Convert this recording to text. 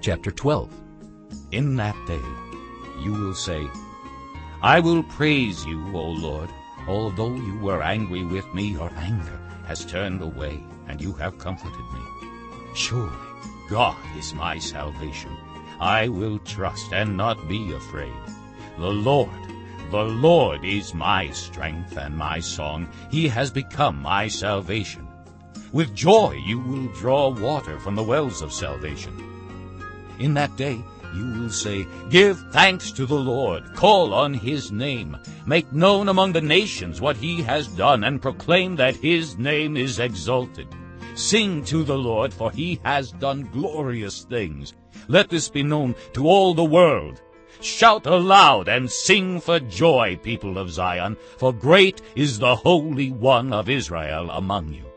Chapter 12 In that day you will say, I will praise you, O Lord, although you were angry with me, your anger has turned away, and you have comforted me. Surely God is my salvation. I will trust and not be afraid. The Lord, the Lord is my strength and my song. He has become my salvation. With joy you will draw water from the wells of salvation. In that day you will say, Give thanks to the Lord, call on his name, make known among the nations what he has done, and proclaim that his name is exalted. Sing to the Lord, for he has done glorious things. Let this be known to all the world. Shout aloud and sing for joy, people of Zion, for great is the Holy One of Israel among you.